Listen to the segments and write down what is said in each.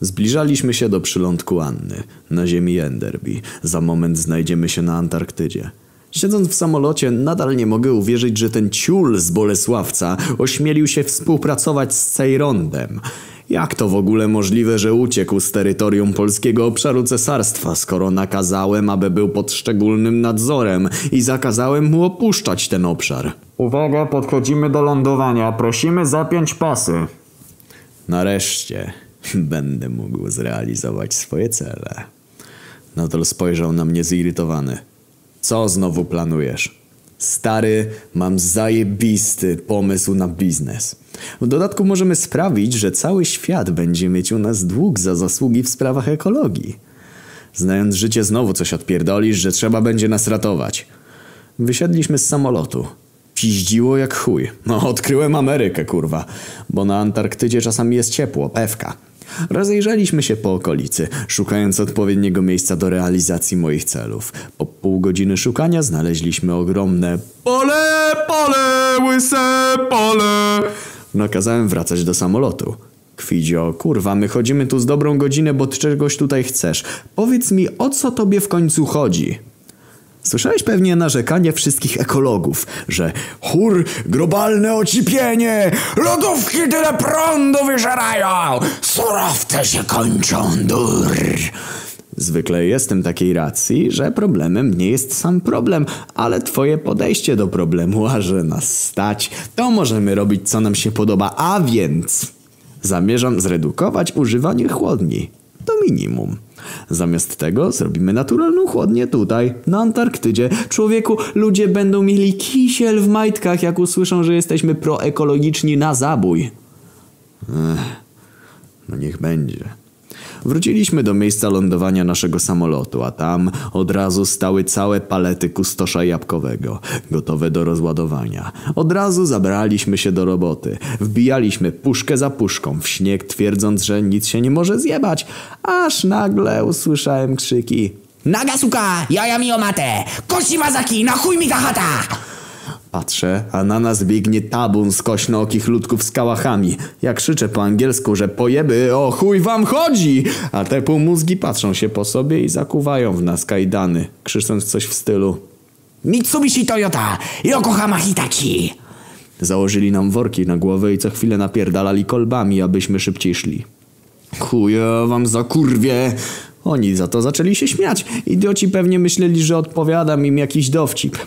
Zbliżaliśmy się do przylądku Anny, na ziemi Enderby. Za moment znajdziemy się na Antarktydzie. Siedząc w samolocie, nadal nie mogę uwierzyć, że ten ciul z Bolesławca ośmielił się współpracować z Ceyrondem. Jak to w ogóle możliwe, że uciekł z terytorium polskiego obszaru cesarstwa, skoro nakazałem, aby był pod szczególnym nadzorem i zakazałem mu opuszczać ten obszar? Uwaga, podchodzimy do lądowania. Prosimy zapiąć pasy. Nareszcie będę mógł zrealizować swoje cele. Nadal spojrzał na mnie zirytowany. Co znowu planujesz? Stary, mam zajebisty pomysł na biznes. W dodatku możemy sprawić, że cały świat będzie mieć u nas dług za zasługi w sprawach ekologii. Znając życie znowu coś odpierdolisz, że trzeba będzie nas ratować. Wysiedliśmy z samolotu. Piździło jak chuj. No, odkryłem Amerykę, kurwa. Bo na Antarktydzie czasami jest ciepło, pewka. Rozejrzeliśmy się po okolicy, szukając odpowiedniego miejsca do realizacji moich celów. Po pół godziny szukania znaleźliśmy ogromne pole, pole, łyse pole. Nakazałem wracać do samolotu. Kwidzio, kurwa, my chodzimy tu z dobrą godzinę, bo czegoś tutaj chcesz. Powiedz mi, o co tobie w końcu chodzi? Słyszałeś pewnie narzekanie wszystkich ekologów, że chór, globalne ocipienie, lodówki tyle prądu wyżerają, surowce się kończą, dur. Zwykle jestem takiej racji, że problemem nie jest sam problem, ale twoje podejście do problemu, a że nas stać, to możemy robić co nam się podoba, a więc zamierzam zredukować używanie chłodni do minimum. Zamiast tego zrobimy naturalną chłodnię tutaj, na Antarktydzie. Człowieku, ludzie będą mieli kisiel w majtkach, jak usłyszą, że jesteśmy proekologiczni na zabój. Ech, no niech będzie. Wróciliśmy do miejsca lądowania naszego samolotu, a tam od razu stały całe palety kustosza jabłkowego, gotowe do rozładowania. Od razu zabraliśmy się do roboty. Wbijaliśmy puszkę za puszką w śnieg, twierdząc, że nic się nie może zjebać, aż nagle usłyszałem krzyki. Naga suka, jaja mi omate, kości mazaki, na chuj mi ta chata! Patrzę, a na nas biegnie tabun z kośnookich ludków z kałachami. Ja krzyczę po angielsku, że pojeby, o chuj wam chodzi! A te półmózgi patrzą się po sobie i zakuwają w nas kajdany, krzycząc coś w stylu. Mitsubishi Toyota, Yokohama Hitachi! Założyli nam worki na głowę i co chwilę napierdalali kolbami, abyśmy szybciej szli. Chuja wam za kurwie! Oni za to zaczęli się śmiać. Idioci pewnie myśleli, że odpowiadam im jakiś dowcip.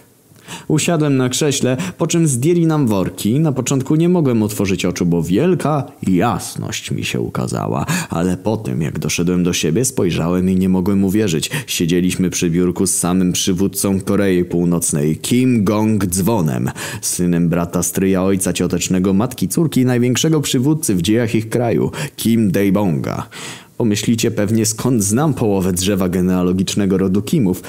Usiadłem na krześle, po czym zdjęli nam worki. Na początku nie mogłem otworzyć oczu, bo wielka jasność mi się ukazała. Ale potem, jak doszedłem do siebie, spojrzałem i nie mogłem uwierzyć. Siedzieliśmy przy biurku z samym przywódcą Korei Północnej, Kim Gong-dzwonem, synem brata stryja ojca ciotecznego, matki córki największego przywódcy w dziejach ich kraju, Kim Dae-bonga. Pomyślicie pewnie skąd znam połowę drzewa genealogicznego rodu Kimów,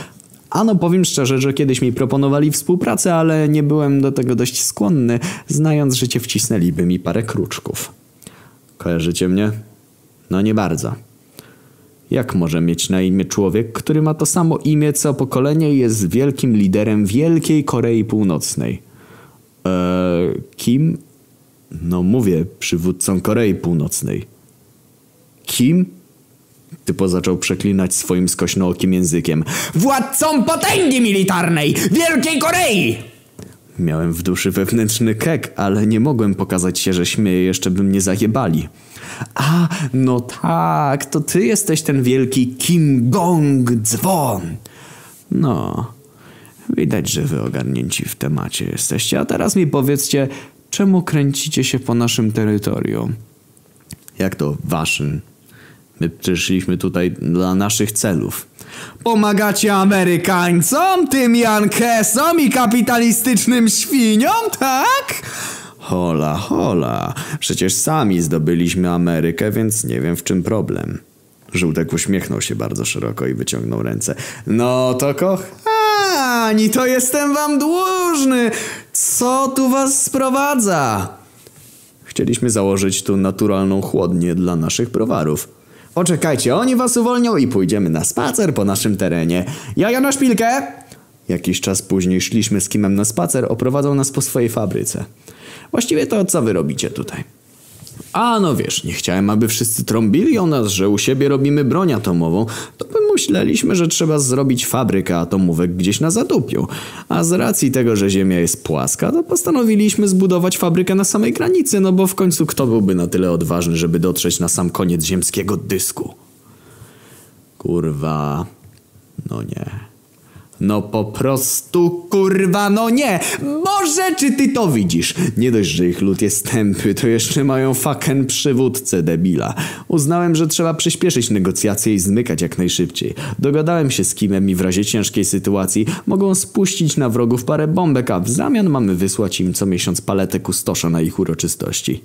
Ano powiem szczerze, że kiedyś mi proponowali współpracę, ale nie byłem do tego dość skłonny, znając życie wcisnęliby mi parę kruczków. Kojarzycie mnie? No nie bardzo. Jak może mieć na imię człowiek, który ma to samo imię co pokolenie i jest wielkim liderem Wielkiej Korei Północnej? Eee, kim? No mówię, przywódcą Korei Północnej. Kim? Typo zaczął przeklinać swoim skośnookim językiem. Władcą potęgi militarnej Wielkiej Korei! Miałem w duszy wewnętrzny kek, ale nie mogłem pokazać się, że śmieję, jeszcze by mnie zajebali. A, no tak, to ty jesteś ten wielki Kim Gong dzwon. No, widać, że wy ogarnięci w temacie jesteście. A teraz mi powiedzcie, czemu kręcicie się po naszym terytorium? Jak to waszym? My przyszliśmy tutaj dla naszych celów. Pomagacie Amerykańcom, tym Jankesom i kapitalistycznym świniom, tak? Hola, hola. Przecież sami zdobyliśmy Amerykę, więc nie wiem w czym problem. Żółtek uśmiechnął się bardzo szeroko i wyciągnął ręce. No to kochani, to jestem wam dłużny. Co tu was sprowadza? Chcieliśmy założyć tu naturalną chłodnię dla naszych browarów. Poczekajcie, oni was uwolnią i pójdziemy na spacer po naszym terenie. Jaja na szpilkę! Jakiś czas później szliśmy z Kimem na spacer, oprowadzał nas po swojej fabryce. Właściwie to co wy robicie tutaj? A no wiesz, nie chciałem, aby wszyscy trąbili o nas, że u siebie robimy broń atomową, to pomyśleliśmy, że trzeba zrobić fabrykę atomówek gdzieś na zadupiu. A z racji tego, że Ziemia jest płaska, to postanowiliśmy zbudować fabrykę na samej granicy, no bo w końcu kto byłby na tyle odważny, żeby dotrzeć na sam koniec ziemskiego dysku? Kurwa, no nie. No po prostu kurwa, no nie! Boże, czy ty to widzisz? Nie dość, że ich lud jest tępy, to jeszcze mają fucking przywódcę debila. Uznałem, że trzeba przyspieszyć negocjacje i zmykać jak najszybciej. Dogadałem się z Kimem i w razie ciężkiej sytuacji mogą spuścić na wrogów parę bombek, a w zamian mamy wysłać im co miesiąc paletę kustosza na ich uroczystości.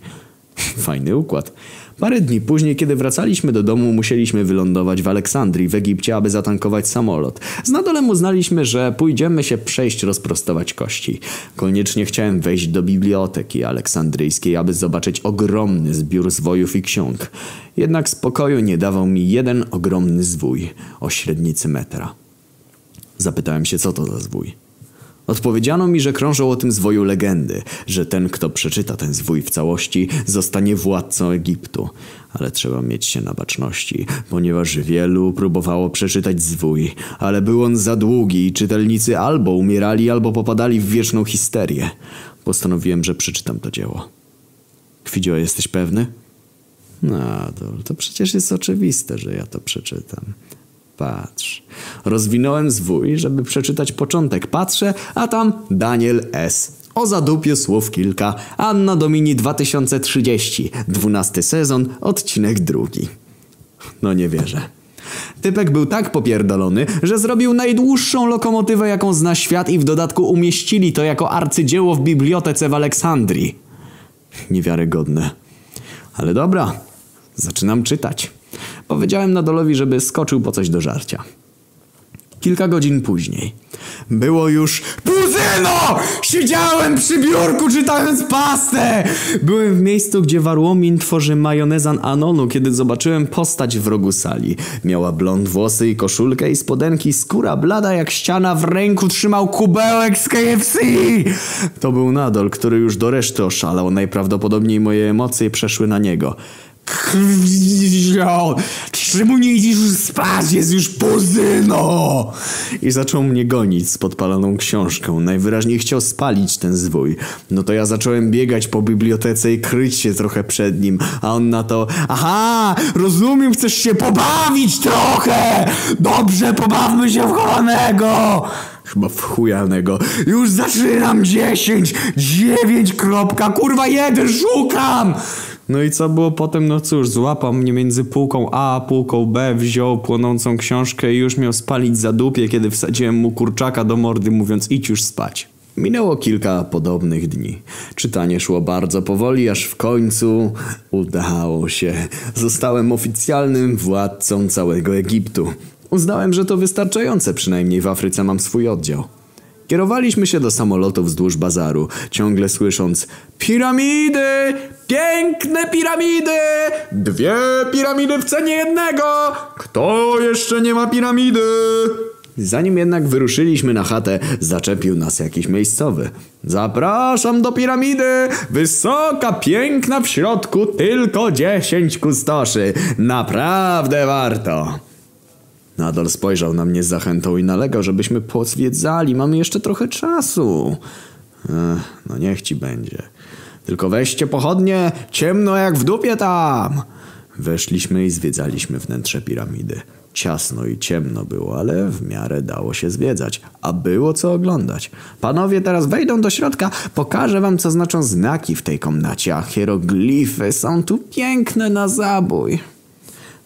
Fajny układ. Parę dni później, kiedy wracaliśmy do domu, musieliśmy wylądować w Aleksandrii w Egipcie, aby zatankować samolot. Z nadolem uznaliśmy, że pójdziemy się przejść rozprostować kości. Koniecznie chciałem wejść do biblioteki aleksandryjskiej, aby zobaczyć ogromny zbiór zwojów i ksiąg. Jednak spokoju nie dawał mi jeden ogromny zwój o średnicy metra. Zapytałem się, co to za zwój. Odpowiedziano mi, że krążą o tym zwoju legendy, że ten, kto przeczyta ten zwój w całości, zostanie władcą Egiptu. Ale trzeba mieć się na baczności, ponieważ wielu próbowało przeczytać zwój, ale był on za długi i czytelnicy albo umierali, albo popadali w wieczną histerię. Postanowiłem, że przeczytam to dzieło. Kwidzio, jesteś pewny? To, to przecież jest oczywiste, że ja to przeczytam. Patrz. Rozwinąłem zwój, żeby przeczytać początek. Patrzę, a tam Daniel S. O zadupie słów kilka. Anna Domini 2030. Dwunasty sezon, odcinek drugi. No nie wierzę. Typek był tak popierdolony, że zrobił najdłuższą lokomotywę, jaką zna świat i w dodatku umieścili to jako arcydzieło w bibliotece w Aleksandrii. Niewiarygodne. Ale dobra, zaczynam czytać. Powiedziałem Nadolowi, żeby skoczył po coś do żarcia. Kilka godzin później. Było już Puzyno! Siedziałem przy biurku czytając pastę! Byłem w miejscu, gdzie Warłomin tworzy majonezan Anonu, kiedy zobaczyłem postać w rogu sali. Miała blond włosy i koszulkę i spodenki, skóra blada jak ściana, w ręku trzymał kubełek z KFC! To był Nadol, który już do reszty oszalał. Najprawdopodobniej moje emocje przeszły na niego. Krwio! Czemu nie idziesz spać? Jest już pozyno! I zaczął mnie gonić z podpaloną książką. Najwyraźniej chciał spalić ten zwój. No to ja zacząłem biegać po bibliotece i kryć się trochę przed nim. A on na to, aha, rozumiem, chcesz się pobawić trochę! Dobrze, pobawmy się w chowanego! Chyba w chujanego. Już zaczynam 10, 9, kropka, kurwa, jeden, szukam! No i co było potem? No cóż, złapał mnie między półką A a półką B, wziął płonącą książkę i już miał spalić za dupie, kiedy wsadziłem mu kurczaka do mordy, mówiąc idź już spać. Minęło kilka podobnych dni. Czytanie szło bardzo powoli, aż w końcu udało się. Zostałem oficjalnym władcą całego Egiptu. Uznałem, że to wystarczające, przynajmniej w Afryce mam swój oddział. Kierowaliśmy się do samolotu wzdłuż bazaru, ciągle słysząc Piramidy! Piękne piramidy! Dwie piramidy w cenie jednego! Kto jeszcze nie ma piramidy? Zanim jednak wyruszyliśmy na chatę, zaczepił nas jakiś miejscowy. Zapraszam do piramidy! Wysoka, piękna w środku, tylko dziesięć kustoszy. Naprawdę warto! Nadal spojrzał na mnie z zachętą i nalegał, żebyśmy pozwiedzali. Mamy jeszcze trochę czasu. Ech, no niech ci będzie. Tylko weźcie pochodnie, ciemno jak w dupie tam. Weszliśmy i zwiedzaliśmy wnętrze piramidy. Ciasno i ciemno było, ale w miarę dało się zwiedzać, a było co oglądać. Panowie teraz wejdą do środka, pokażę wam co znaczą znaki w tej komnacie, a hieroglify są tu piękne na zabój.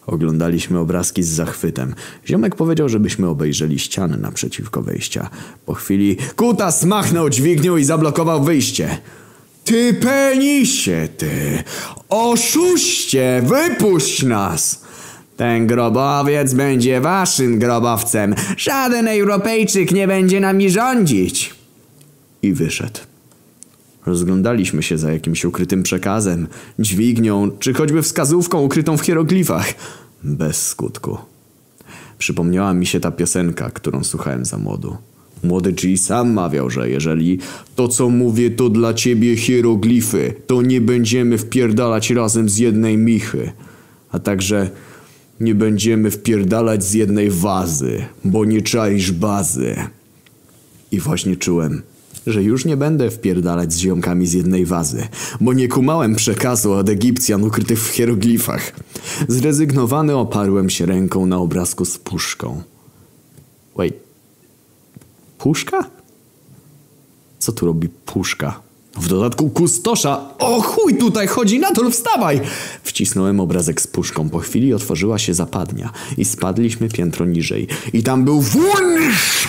Oglądaliśmy obrazki z zachwytem. Ziomek powiedział, żebyśmy obejrzeli ścianę naprzeciwko wejścia. Po chwili kutas machnął dźwignią i zablokował wyjście. Ty penisie, ty! Oszuście! Wypuść nas! Ten grobowiec będzie waszym grobowcem. Żaden Europejczyk nie będzie nami rządzić. I wyszedł. Rozglądaliśmy się za jakimś ukrytym przekazem, dźwignią, czy choćby wskazówką ukrytą w hieroglifach. Bez skutku. Przypomniała mi się ta piosenka, którą słuchałem za młodu. Młody G sam mawiał, że jeżeli to co mówię to dla ciebie hieroglify, to nie będziemy wpierdalać razem z jednej michy. A także nie będziemy wpierdalać z jednej wazy, bo nie czaisz bazy. I właśnie czułem, że już nie będę wpierdalać z ziomkami z jednej wazy, bo nie kumałem przekazu od Egipcjan ukrytych w hieroglifach. Zrezygnowany oparłem się ręką na obrazku z puszką. Wait. Puszka? Co tu robi puszka? W dodatku kustosza. O chuj, tutaj chodzi Nadol, wstawaj! Wcisnąłem obrazek z puszką. Po chwili otworzyła się zapadnia i spadliśmy piętro niżej. I tam był wunsz!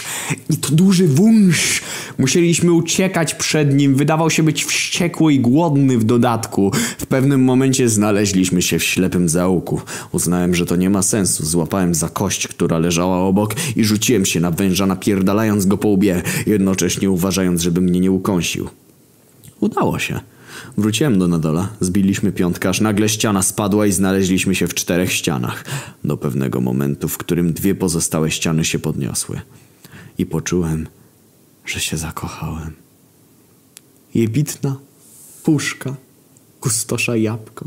I to duży wunsz! Musieliśmy uciekać przed nim. Wydawał się być wściekły i głodny w dodatku. W pewnym momencie znaleźliśmy się w ślepym zaułku. Uznałem, że to nie ma sensu. Złapałem za kość, która leżała obok i rzuciłem się na węża, napierdalając go po łbie, jednocześnie uważając, żeby mnie nie ukąsił. Udało się. Wróciłem do Nadola, zbiliśmy piątkę, aż nagle ściana spadła i znaleźliśmy się w czterech ścianach. Do pewnego momentu, w którym dwie pozostałe ściany się podniosły. I poczułem, że się zakochałem. Jebitna puszka, kustosza jabłko,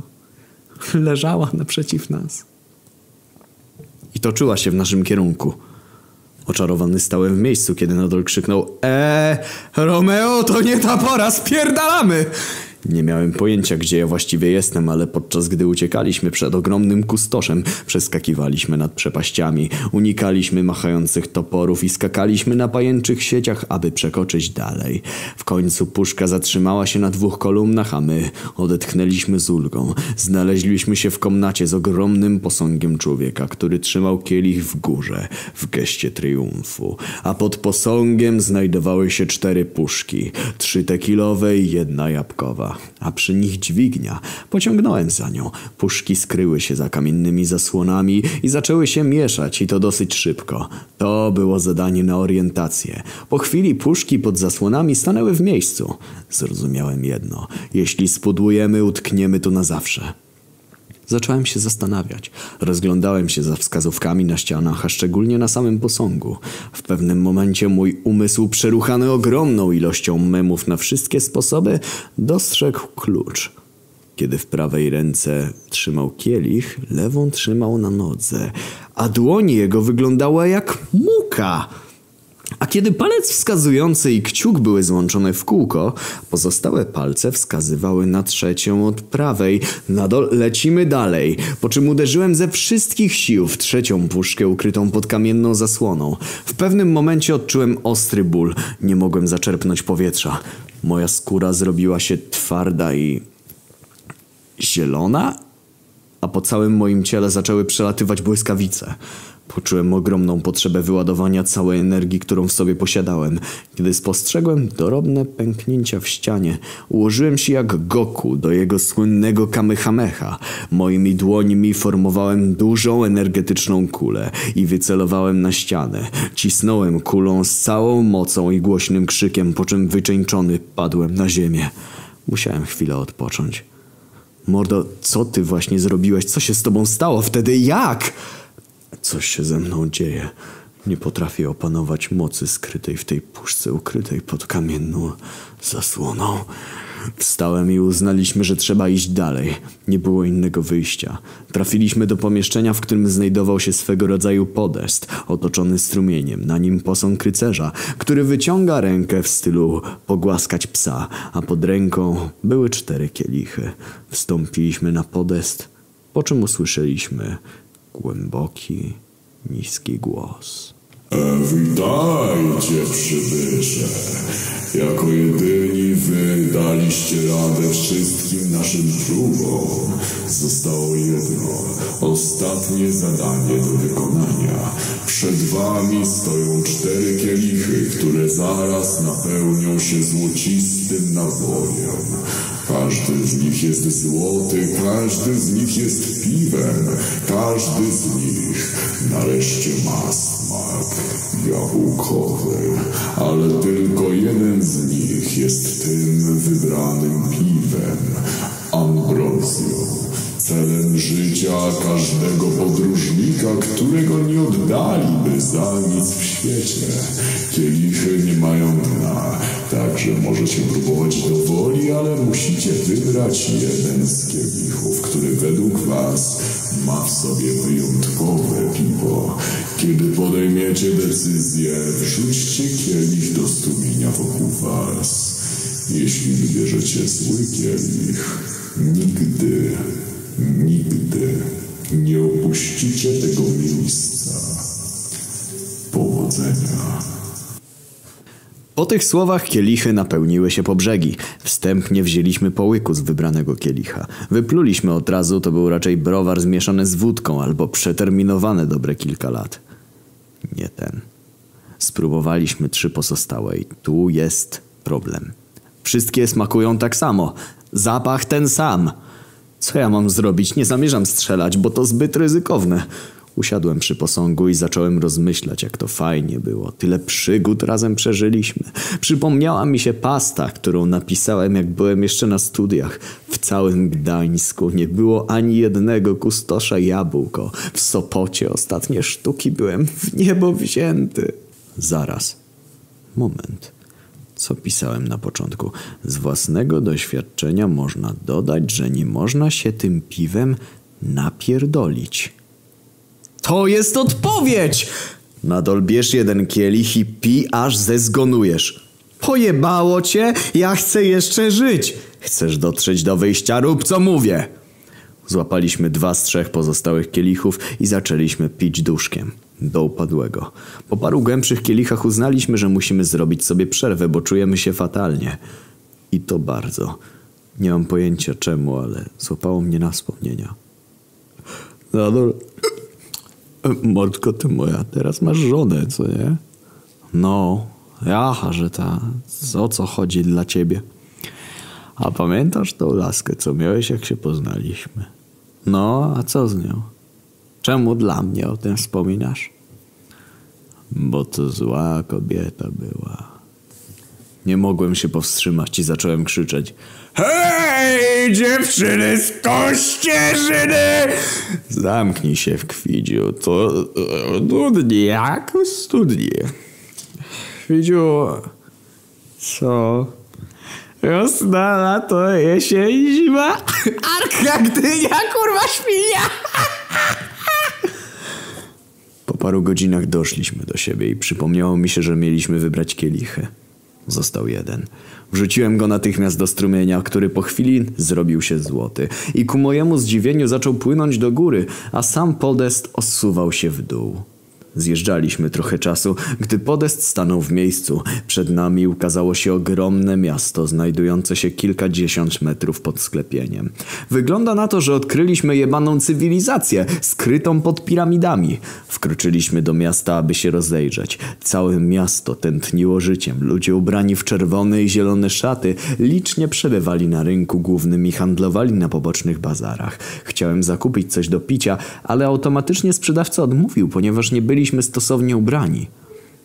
leżała naprzeciw nas. I toczyła się w naszym kierunku. Oczarowany stałem w miejscu, kiedy Nadol krzyknął Eee, Romeo, to nie ta pora, spierdalamy! Nie miałem pojęcia, gdzie ja właściwie jestem, ale podczas gdy uciekaliśmy przed ogromnym kustoszem, przeskakiwaliśmy nad przepaściami, unikaliśmy machających toporów i skakaliśmy na pajęczych sieciach, aby przekoczyć dalej. W końcu puszka zatrzymała się na dwóch kolumnach, a my odetchnęliśmy z ulgą. Znaleźliśmy się w komnacie z ogromnym posągiem człowieka, który trzymał kielich w górze, w geście triumfu. A pod posągiem znajdowały się cztery puszki, trzy tekilowe i jedna jabłkowa a przy nich dźwignia. Pociągnąłem za nią. Puszki skryły się za kamiennymi zasłonami i zaczęły się mieszać i to dosyć szybko. To było zadanie na orientację. Po chwili puszki pod zasłonami stanęły w miejscu. Zrozumiałem jedno. Jeśli spudłujemy, utkniemy tu na zawsze. Zacząłem się zastanawiać. Rozglądałem się za wskazówkami na ścianach, a szczególnie na samym posągu. W pewnym momencie mój umysł, przeruchany ogromną ilością memów na wszystkie sposoby, dostrzegł klucz. Kiedy w prawej ręce trzymał kielich, lewą trzymał na nodze, a dłoń jego wyglądała jak muka. A kiedy palec wskazujący i kciuk były złączone w kółko, pozostałe palce wskazywały na trzecią od prawej. Nadol lecimy dalej, po czym uderzyłem ze wszystkich sił w trzecią puszkę ukrytą pod kamienną zasłoną. W pewnym momencie odczułem ostry ból. Nie mogłem zaczerpnąć powietrza. Moja skóra zrobiła się twarda i... zielona? A po całym moim ciele zaczęły przelatywać błyskawice. Poczułem ogromną potrzebę wyładowania całej energii, którą w sobie posiadałem. Kiedy spostrzegłem drobne pęknięcia w ścianie, ułożyłem się jak Goku do jego słynnego Kamehameha. Moimi dłońmi formowałem dużą energetyczną kulę i wycelowałem na ścianę. Cisnąłem kulą z całą mocą i głośnym krzykiem, po czym wyczeńczony padłem na ziemię. Musiałem chwilę odpocząć. Mordo, co ty właśnie zrobiłeś? Co się z tobą stało wtedy? Jak? Coś się ze mną dzieje. Nie potrafię opanować mocy skrytej w tej puszce ukrytej pod kamienną zasłoną. Wstałem i uznaliśmy, że trzeba iść dalej. Nie było innego wyjścia. Trafiliśmy do pomieszczenia, w którym znajdował się swego rodzaju podest, otoczony strumieniem, na nim posąg rycerza, który wyciąga rękę w stylu pogłaskać psa, a pod ręką były cztery kielichy. Wstąpiliśmy na podest, po czym usłyszeliśmy głęboki, niski głos. Witajcie przybysze. Jako jedyni wy daliście radę wszystkim naszym próbom. Zostało jedno, ostatnie zadanie do wykonania. Przed wami stoją cztery kielichy, które zaraz napełnią się złocistym napojem. Każdy z nich jest złoty, każdy z nich jest piwem, każdy z nich nareszcie ma smak jabłkowy, ale tylko jeden z nich jest tym wybranym piwem, ambrozją. celem życia każdego podróżnika, którego nie oddaliby za nic w świecie. Kielichy nie mają dna, także możecie próbować do woli, ale musicie wybrać jeden z kielichów, który według was ma w sobie wyjątkowe piwo. Kiedy podejmiecie decyzję, wrzućcie kielich do strumienia wokół was. Jeśli wybierzecie zły kielich, nigdy, nigdy nie opuścicie tego miejsca. Powodzenia. Po tych słowach kielichy napełniły się po brzegi. Wstępnie wzięliśmy po łyku z wybranego kielicha. Wypluliśmy od razu, to był raczej browar zmieszany z wódką albo przeterminowany dobre kilka lat. Nie ten. Spróbowaliśmy trzy pozostałe i tu jest problem. Wszystkie smakują tak samo. Zapach ten sam. Co ja mam zrobić? Nie zamierzam strzelać, bo to zbyt ryzykowne. Usiadłem przy posągu i zacząłem rozmyślać, jak to fajnie było. Tyle przygód razem przeżyliśmy. Przypomniała mi się pasta, którą napisałem, jak byłem jeszcze na studiach. W całym Gdańsku nie było ani jednego kustosza jabłko. W Sopocie ostatnie sztuki byłem w niebo wzięty. Zaraz. Moment. Co pisałem na początku? Z własnego doświadczenia można dodać, że nie można się tym piwem napierdolić. To jest odpowiedź! Nadal bierz jeden kielich i pi aż zezgonujesz. Pojebało cię? Ja chcę jeszcze żyć. Chcesz dotrzeć do wyjścia? Rób co mówię. Złapaliśmy dwa z trzech pozostałych kielichów i zaczęliśmy pić duszkiem. Do upadłego. Po paru głębszych kielichach uznaliśmy, że musimy zrobić sobie przerwę, bo czujemy się fatalnie. I to bardzo. Nie mam pojęcia czemu, ale złapało mnie na wspomnienia. Nadal... Mordko, ty moja, teraz masz żonę, co nie? No, jaha, że ta... O co chodzi dla ciebie? A pamiętasz tą laskę, co miałeś, jak się poznaliśmy? No, a co z nią? Czemu dla mnie o tym wspominasz? Bo to zła kobieta była. Nie mogłem się powstrzymać i zacząłem krzyczeć. Hej, dziewczyny z Kościerzyny! Zamknij się w kwidziu, to e, nudnie jak w studni. Kwidziu, co? Wiosna, lato, jesień, zima. Arka, Gdynia, kurwa, świnia. Po paru godzinach doszliśmy do siebie i przypomniało mi się, że mieliśmy wybrać kielichy. Został jeden. Wrzuciłem go natychmiast do strumienia, który po chwili zrobił się złoty i ku mojemu zdziwieniu zaczął płynąć do góry, a sam podest osuwał się w dół. Zjeżdżaliśmy trochę czasu, gdy podest stanął w miejscu. Przed nami ukazało się ogromne miasto, znajdujące się kilkadziesiąt metrów pod sklepieniem. Wygląda na to, że odkryliśmy jebaną cywilizację, skrytą pod piramidami. Wkroczyliśmy do miasta, aby się rozejrzeć. Całe miasto tętniło życiem. Ludzie ubrani w czerwone i zielone szaty licznie przebywali na rynku głównym i handlowali na pobocznych bazarach. Chciałem zakupić coś do picia, ale automatycznie sprzedawca odmówił, ponieważ nie byliśmy stosownie ubrani.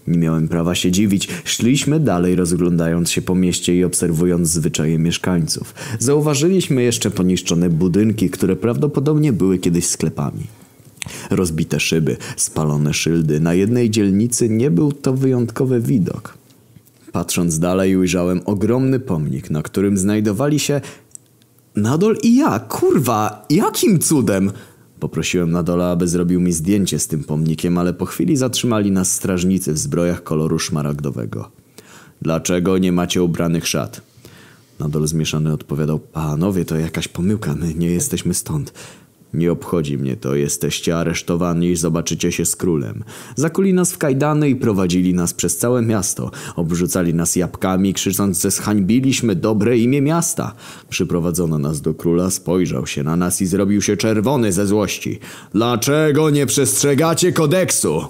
Nie miałem prawa się dziwić. Szliśmy dalej, rozglądając się po mieście i obserwując zwyczaje mieszkańców. Zauważyliśmy jeszcze poniszczone budynki, które prawdopodobnie były kiedyś sklepami. Rozbite szyby, spalone szyldy. Na jednej dzielnicy nie był to wyjątkowy widok. Patrząc dalej ujrzałem ogromny pomnik, na którym znajdowali się... Nadol i ja, kurwa, jakim cudem? Poprosiłem Nadola, aby zrobił mi zdjęcie z tym pomnikiem, ale po chwili zatrzymali nas strażnicy w zbrojach koloru szmaragdowego. Dlaczego nie macie ubranych szat? Nadol zmieszany odpowiadał, panowie, to jakaś pomyłka, my nie jesteśmy stąd. Nie obchodzi mnie to, jesteście aresztowani i zobaczycie się z królem. Zakuli nas w kajdany i prowadzili nas przez całe miasto. Obrzucali nas jabłkami, krzycząc, że zhańbiliśmy dobre imię miasta. Przyprowadzono nas do króla, spojrzał się na nas i zrobił się czerwony ze złości. Dlaczego nie przestrzegacie kodeksu?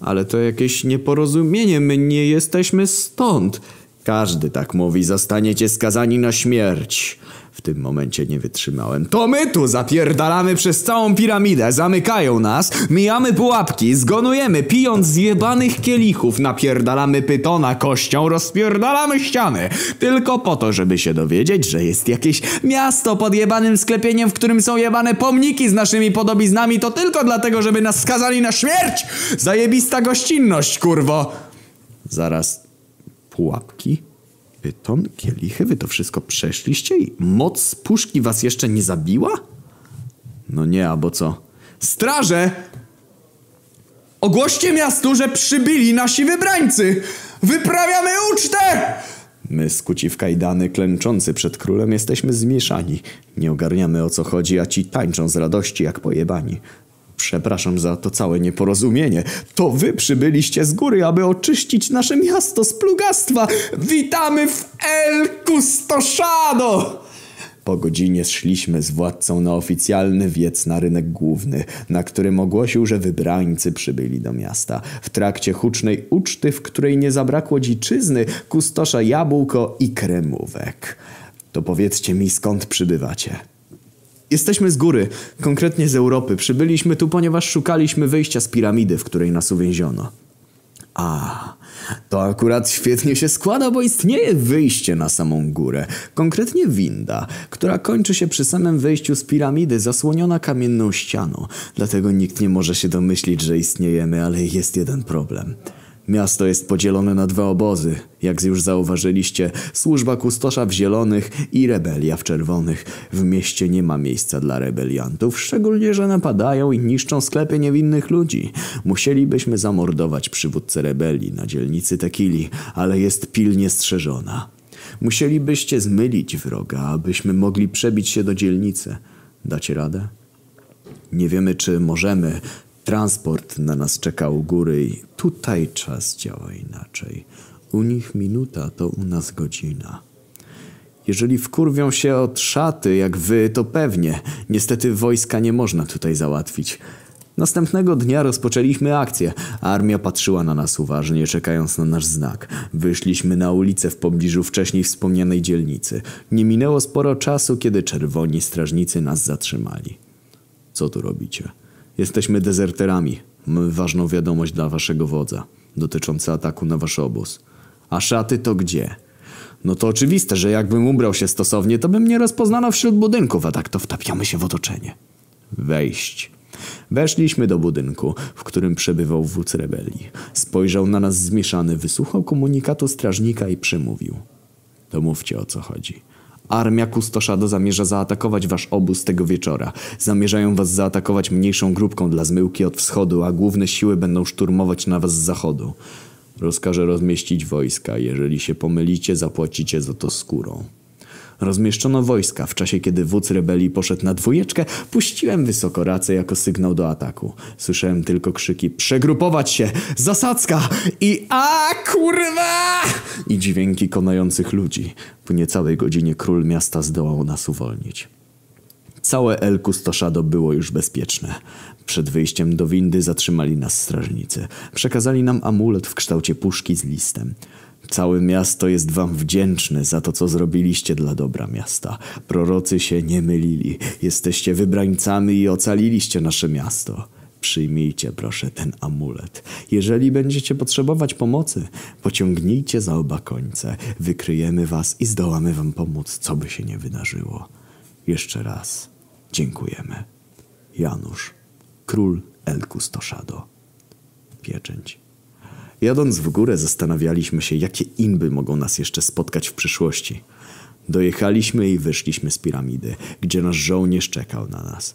Ale to jakieś nieporozumienie, my nie jesteśmy stąd. Każdy tak mówi, zostaniecie skazani na śmierć. W tym momencie nie wytrzymałem. To my tu zapierdalamy przez całą piramidę, zamykają nas, mijamy pułapki, zgonujemy, pijąc z jebanych kielichów, napierdalamy pytona kością, rozpierdalamy ściany. Tylko po to, żeby się dowiedzieć, że jest jakieś miasto pod jebanym sklepieniem, w którym są jebane pomniki z naszymi podobiznami, to tylko dlatego, żeby nas skazali na śmierć! Zajebista gościnność, kurwo! Zaraz pułapki, pyton, kielichy, wy to wszystko przeszliście i moc puszki was jeszcze nie zabiła? No nie, albo co? Straże! Ogłoście miastu, że przybyli nasi wybrańcy! Wyprawiamy ucztę! My, skuci w kajdany, klęczący przed królem, jesteśmy zmieszani. Nie ogarniamy o co chodzi, a ci tańczą z radości jak pojebani. Przepraszam za to całe nieporozumienie. To wy przybyliście z góry, aby oczyścić nasze miasto z plugastwa. Witamy w El Custosado! Po godzinie szliśmy z władcą na oficjalny wiec na rynek główny, na którym ogłosił, że wybrańcy przybyli do miasta. W trakcie hucznej uczty, w której nie zabrakło dziczyzny, kustosza jabłko i kremówek. To powiedzcie mi, skąd przybywacie? Jesteśmy z góry, konkretnie z Europy. Przybyliśmy tu, ponieważ szukaliśmy wyjścia z piramidy, w której nas uwięziono. A, to akurat świetnie się składa, bo istnieje wyjście na samą górę, konkretnie winda, która kończy się przy samym wejściu z piramidy, zasłoniona kamienną ścianą. Dlatego nikt nie może się domyślić, że istniejemy, ale jest jeden problem. Miasto jest podzielone na dwa obozy. Jak już zauważyliście, służba kustosza w zielonych i rebelia w czerwonych. W mieście nie ma miejsca dla rebeliantów, szczególnie, że napadają i niszczą sklepy niewinnych ludzi. Musielibyśmy zamordować przywódcę rebelii na dzielnicy Tekili, ale jest pilnie strzeżona. Musielibyście zmylić wroga, abyśmy mogli przebić się do dzielnicy. Dacie radę? Nie wiemy, czy możemy. Transport na nas czeka u góry i tutaj czas działa inaczej. U nich minuta to u nas godzina. Jeżeli wkurwią się od szaty jak wy, to pewnie. Niestety wojska nie można tutaj załatwić. Następnego dnia rozpoczęliśmy akcję. Armia patrzyła na nas uważnie, czekając na nasz znak. Wyszliśmy na ulicę w pobliżu wcześniej wspomnianej dzielnicy. Nie minęło sporo czasu, kiedy czerwoni strażnicy nas zatrzymali. Co tu robicie? Jesteśmy dezerterami. Mamy ważną wiadomość dla waszego wodza, dotyczące ataku na wasz obóz. A szaty to gdzie? No to oczywiste, że jakbym ubrał się stosownie, to bym nie rozpoznano wśród budynków, a tak to wtapiamy się w otoczenie. Wejść. Weszliśmy do budynku, w którym przebywał wódz rebelii. Spojrzał na nas zmieszany, wysłuchał komunikatu strażnika i przemówił. To mówcie o co chodzi. Armia Kustoszado zamierza zaatakować wasz obóz tego wieczora. Zamierzają was zaatakować mniejszą grupką dla zmyłki od wschodu, a główne siły będą szturmować na was z zachodu. Rozkażę rozmieścić wojska. Jeżeli się pomylicie, zapłacicie za to skórą. Rozmieszczono wojska. W czasie, kiedy wódz rebelii poszedł na dwójeczkę, puściłem wysoko racę jako sygnał do ataku. Słyszałem tylko krzyki przegrupować się, zasadzka i a kurwa! I dźwięki konających ludzi. Po niecałej godzinie król miasta zdołał nas uwolnić. Całe El Custoszado było już bezpieczne. Przed wyjściem do windy zatrzymali nas strażnicy. Przekazali nam amulet w kształcie puszki z listem. Całe miasto jest wam wdzięczne za to, co zrobiliście dla dobra miasta. Prorocy się nie mylili. Jesteście wybrańcami i ocaliliście nasze miasto. Przyjmijcie proszę ten amulet. Jeżeli będziecie potrzebować pomocy, pociągnijcie za oba końce. Wykryjemy was i zdołamy wam pomóc, co by się nie wydarzyło. Jeszcze raz dziękujemy. Janusz, król El Custoszado. Pieczęć. Jadąc w górę zastanawialiśmy się, jakie inby mogą nas jeszcze spotkać w przyszłości. Dojechaliśmy i wyszliśmy z piramidy, gdzie nasz żołnierz czekał na nas.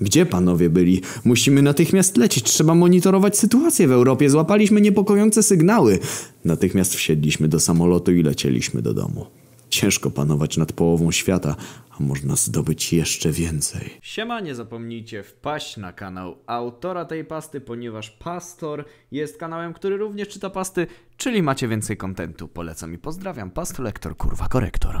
Gdzie panowie byli? Musimy natychmiast lecieć. Trzeba monitorować sytuację w Europie. Złapaliśmy niepokojące sygnały. Natychmiast wsiedliśmy do samolotu i lecieliśmy do domu. Ciężko panować nad połową świata, a można zdobyć jeszcze więcej. Siema, nie zapomnijcie wpaść na kanał autora tej pasty, ponieważ Pastor jest kanałem, który również czyta pasty, czyli macie więcej kontentu. Polecam i pozdrawiam. Pastolektor, kurwa, korektor.